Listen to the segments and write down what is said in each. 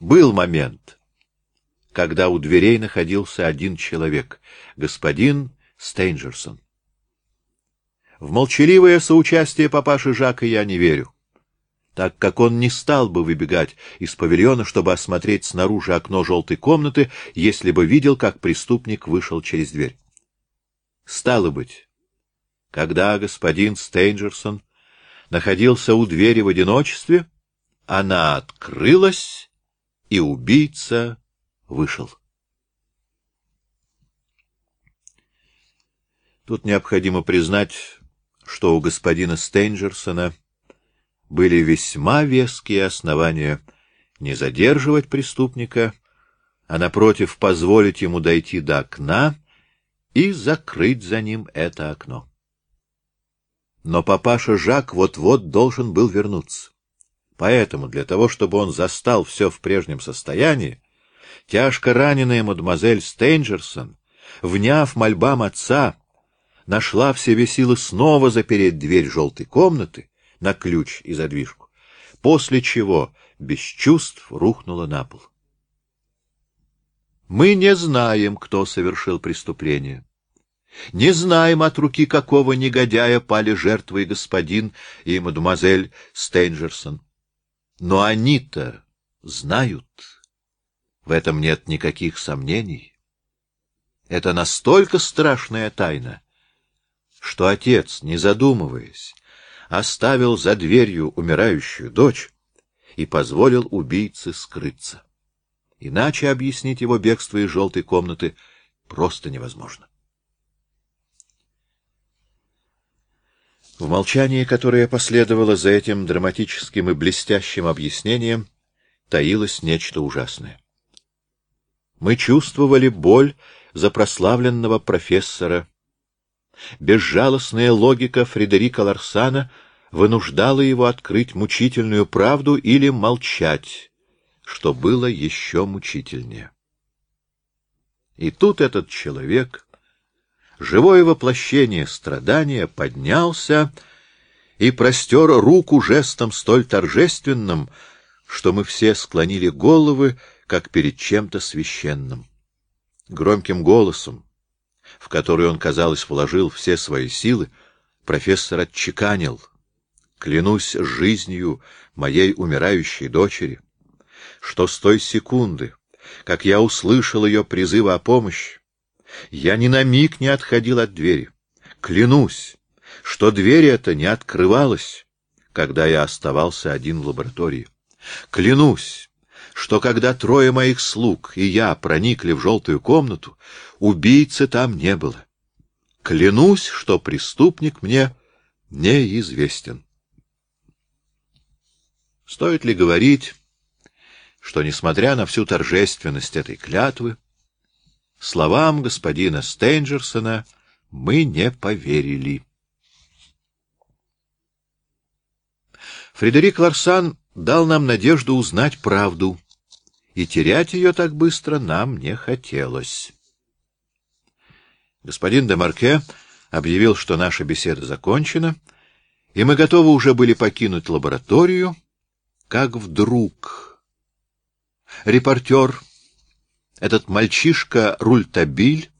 Был момент, когда у дверей находился один человек — господин Стейнджерсон. В молчаливое соучастие папаши Жака я не верю, так как он не стал бы выбегать из павильона, чтобы осмотреть снаружи окно желтой комнаты, если бы видел, как преступник вышел через дверь. Стало быть, когда господин Стейнджерсон находился у двери в одиночестве, она открылась, и убийца вышел. Тут необходимо признать, что у господина Стейнджерсона были весьма веские основания не задерживать преступника, а, напротив, позволить ему дойти до окна и закрыть за ним это окно. Но папаша Жак вот-вот должен был вернуться. Поэтому для того, чтобы он застал все в прежнем состоянии, тяжко раненая мадемуазель Стейнджерсон, вняв мольбам отца, нашла в себе силы снова запереть дверь желтой комнаты на ключ и задвижку, после чего без чувств рухнула на пол. Мы не знаем, кто совершил преступление. Не знаем, от руки какого негодяя пали жертвы господин и мадемуазель Стейнджерсон. Но они-то знают. В этом нет никаких сомнений. Это настолько страшная тайна, что отец, не задумываясь, оставил за дверью умирающую дочь и позволил убийце скрыться. Иначе объяснить его бегство из желтой комнаты просто невозможно. В молчании, которое последовало за этим драматическим и блестящим объяснением, таилось нечто ужасное. Мы чувствовали боль за прославленного профессора Безжалостная логика Фредерика Ларсана вынуждала его открыть мучительную правду или молчать, что было еще мучительнее. И тут этот человек, живое воплощение страдания, поднялся и простер руку жестом столь торжественным, что мы все склонили головы, как перед чем-то священным. Громким голосом, в который он, казалось, вложил все свои силы, профессор отчеканил. Клянусь жизнью моей умирающей дочери, что с той секунды, как я услышал ее призывы о помощи, я ни на миг не отходил от двери. Клянусь, что дверь эта не открывалась, когда я оставался один в лаборатории. Клянусь, что когда трое моих слуг и я проникли в желтую комнату, убийцы там не было. Клянусь, что преступник мне неизвестен. Стоит ли говорить, что, несмотря на всю торжественность этой клятвы, словам господина Стейнджерсона мы не поверили. Фредерик Ларсан дал нам надежду узнать правду — и терять ее так быстро нам не хотелось. Господин де Марке объявил, что наша беседа закончена, и мы готовы уже были покинуть лабораторию, как вдруг репортер, этот мальчишка Рультабиль,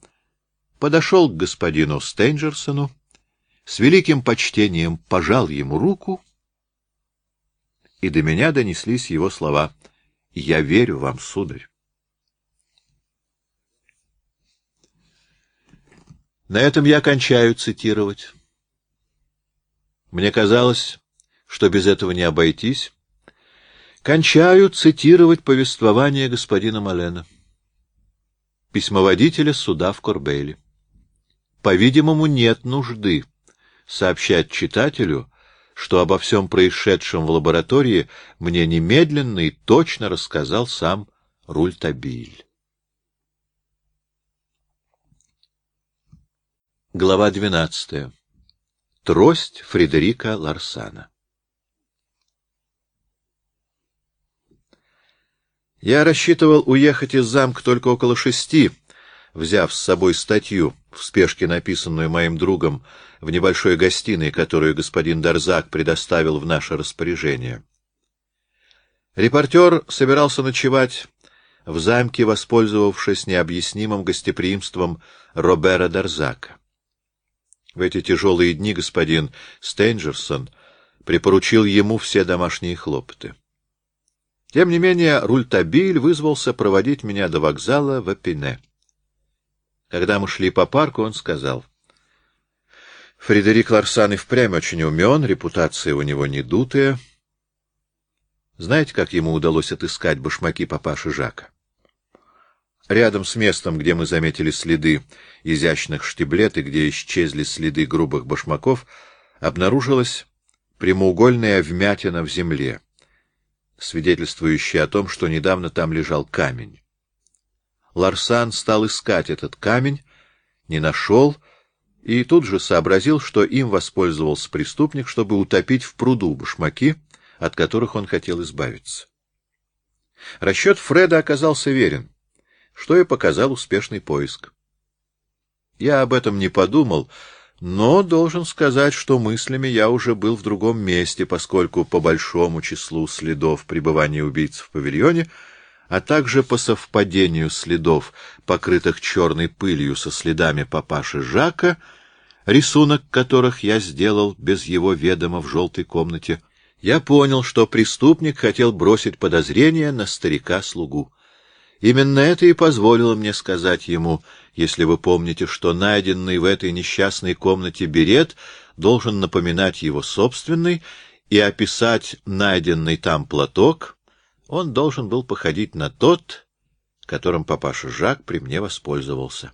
подошел к господину Стейнджерсону, с великим почтением пожал ему руку, и до меня донеслись его слова — я верю вам, сударь. На этом я кончаю цитировать. Мне казалось, что без этого не обойтись. Кончаю цитировать повествование господина Малена, письмоводителя суда в Корбейле. По-видимому, нет нужды сообщать читателю, что обо всем происшедшем в лаборатории мне немедленно и точно рассказал сам Рультабиль. Глава двенадцатая. Трость Фредерика Ларсана. Я рассчитывал уехать из замка только около шести, взяв с собой статью, в спешке написанную моим другом в небольшой гостиной, которую господин Дарзак предоставил в наше распоряжение. Репортер собирался ночевать в замке, воспользовавшись необъяснимым гостеприимством Робера Дарзака. В эти тяжелые дни господин Стейнджерсон припоручил ему все домашние хлопоты. Тем не менее, Рультабиль вызвался проводить меня до вокзала в Эпине. Когда мы шли по парку, он сказал, «Фредерик Ларсан и впрямь очень умен, репутация у него недутая. Знаете, как ему удалось отыскать башмаки папаши Жака? Рядом с местом, где мы заметили следы изящных штиблет и где исчезли следы грубых башмаков, обнаружилась прямоугольная вмятина в земле, свидетельствующая о том, что недавно там лежал камень. Ларсан стал искать этот камень, не нашел и тут же сообразил, что им воспользовался преступник, чтобы утопить в пруду башмаки, от которых он хотел избавиться. Расчет Фреда оказался верен что и показал успешный поиск. Я об этом не подумал, но должен сказать, что мыслями я уже был в другом месте, поскольку по большому числу следов пребывания убийц в павильоне, а также по совпадению следов, покрытых черной пылью со следами папаши Жака, рисунок которых я сделал без его ведома в желтой комнате, я понял, что преступник хотел бросить подозрение на старика-слугу. Именно это и позволило мне сказать ему, если вы помните, что найденный в этой несчастной комнате берет должен напоминать его собственный, и описать найденный там платок он должен был походить на тот, которым папаша Жак при мне воспользовался.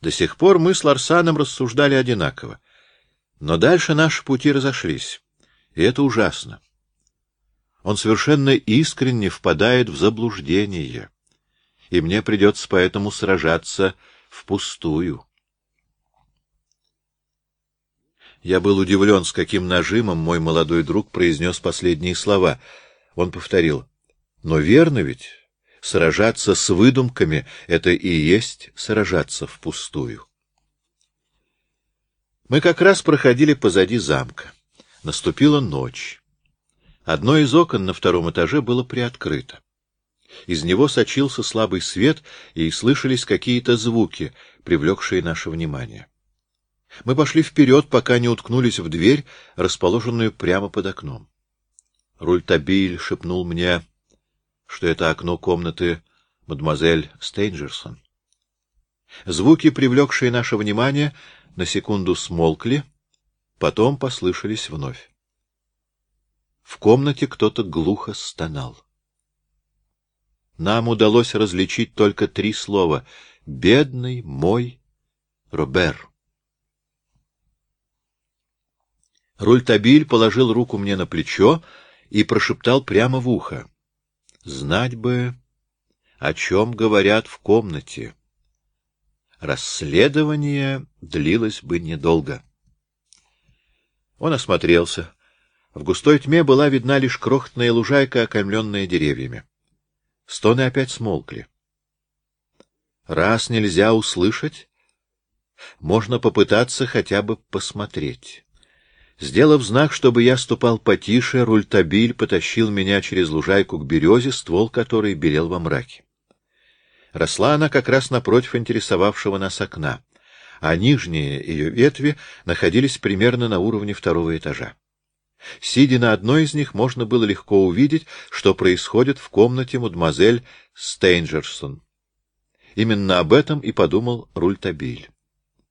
До сих пор мы с Ларсаном рассуждали одинаково, но дальше наши пути разошлись, и это ужасно он совершенно искренне впадает в заблуждение, и мне придется поэтому сражаться впустую. Я был удивлен, с каким нажимом мой молодой друг произнес последние слова. Он повторил. Но верно ведь, сражаться с выдумками — это и есть сражаться впустую. Мы как раз проходили позади замка. Наступила ночь. Одно из окон на втором этаже было приоткрыто. Из него сочился слабый свет, и слышались какие-то звуки, привлекшие наше внимание. Мы пошли вперед, пока не уткнулись в дверь, расположенную прямо под окном. Рультабиль шепнул мне, что это окно комнаты мадемуазель Стейнджерсон. Звуки, привлекшие наше внимание, на секунду смолкли, потом послышались вновь. Комнате кто-то глухо стонал. Нам удалось различить только три слова — «бедный мой Робер». Рультабиль положил руку мне на плечо и прошептал прямо в ухо. «Знать бы, о чем говорят в комнате. Расследование длилось бы недолго». Он осмотрелся. В густой тьме была видна лишь крохотная лужайка, окаймленная деревьями. Стоны опять смолкли. Раз нельзя услышать, можно попытаться хотя бы посмотреть. Сделав знак, чтобы я ступал потише, рультабиль потащил меня через лужайку к березе, ствол которой белел во мраке. Росла она как раз напротив интересовавшего нас окна, а нижние ее ветви находились примерно на уровне второго этажа. Сидя на одной из них, можно было легко увидеть, что происходит в комнате мадемуазель Стейнджерсон. Именно об этом и подумал Рультабиль.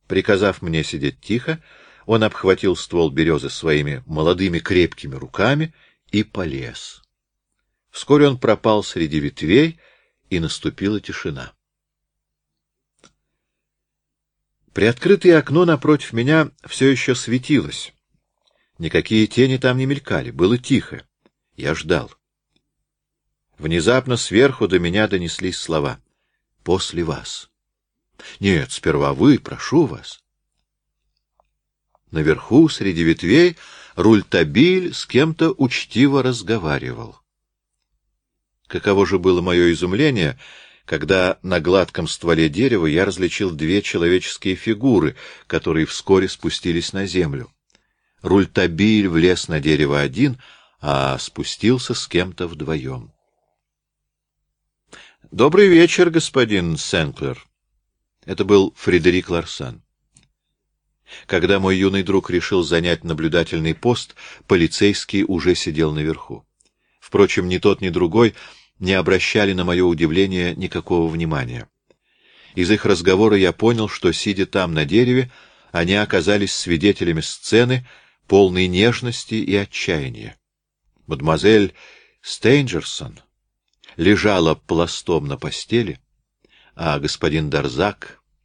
Приказав мне сидеть тихо, он обхватил ствол березы своими молодыми крепкими руками и полез. Вскоре он пропал среди ветвей, и наступила тишина. Приоткрытое окно напротив меня все еще светилось. Никакие тени там не мелькали, было тихо. Я ждал. Внезапно сверху до меня донеслись слова. «После вас». «Нет, сперва вы, прошу вас». Наверху, среди ветвей, Рультабиль с кем-то учтиво разговаривал. Каково же было мое изумление, когда на гладком стволе дерева я различил две человеческие фигуры, которые вскоре спустились на землю. Рультабиль влез на дерево один, а спустился с кем-то вдвоем. — Добрый вечер, господин Сенклер. Это был Фредерик Ларсан. Когда мой юный друг решил занять наблюдательный пост, полицейский уже сидел наверху. Впрочем, ни тот, ни другой не обращали на мое удивление никакого внимания. Из их разговора я понял, что, сидя там на дереве, они оказались свидетелями сцены, полной нежности и отчаяния. Мадемуазель Стейнджерсон лежала пластом на постели, а господин Дарзак